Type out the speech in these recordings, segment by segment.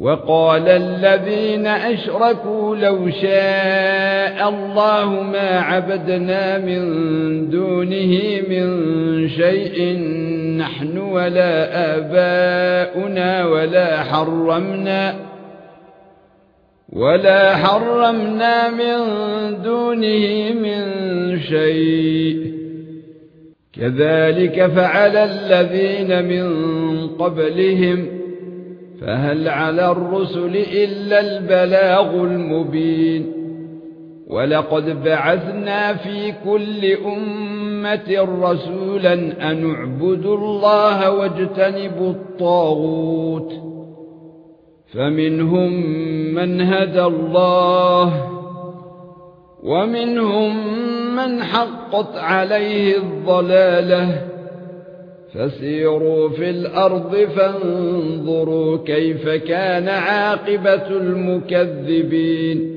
وقال الذين أشركوا لو شاء الله ما عبدنا من دونه من شيء نحن ولا آباؤنا ولا حرمنا ولا حرمنا من دونه من شيء كذلك فعل الذين من قبلهم فهل على الرسل إلا البلاغ المبين؟ ولقد بعثنا في كل أمة رسولا أن اعبدوا الله واجتنبوا الطاغوت. فمنهم من هدى الله ومنهم من حقت عليه الضلالة. فسيروا في الأرض فانظروا كيف كان عاقبة المكذبين.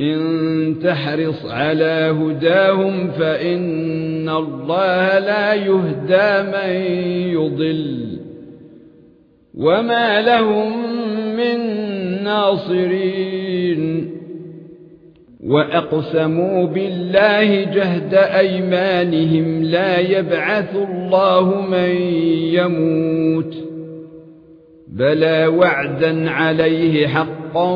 إن تحرص على هداهم فإن الله لا يهدى من يضل. وما لهم من ناصرين. وأقسموا بالله جهد أيمانهم لا يبعث الله من يموت بلى وعدا عليه حقا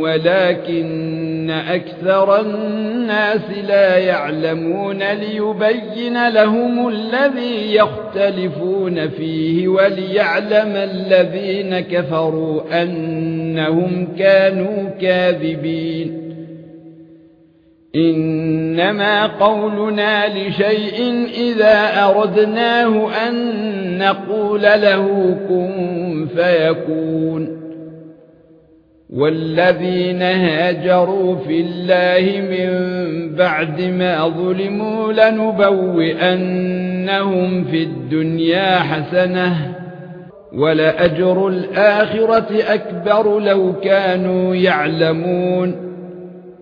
ولكن أكثر الناس لا يعلمون ليبين لهم الذي يختلفون فيه وليعلم الذين كفروا أنهم كانوا كاذبين إنما قولنا لشيء إذا أردناه أن نقول له كن فيكون. والذين هاجروا في الله من بعد ما ظلموا لنبوئنهم في الدنيا حسنة ولأجر الآخرة أكبر لو كانوا يعلمون.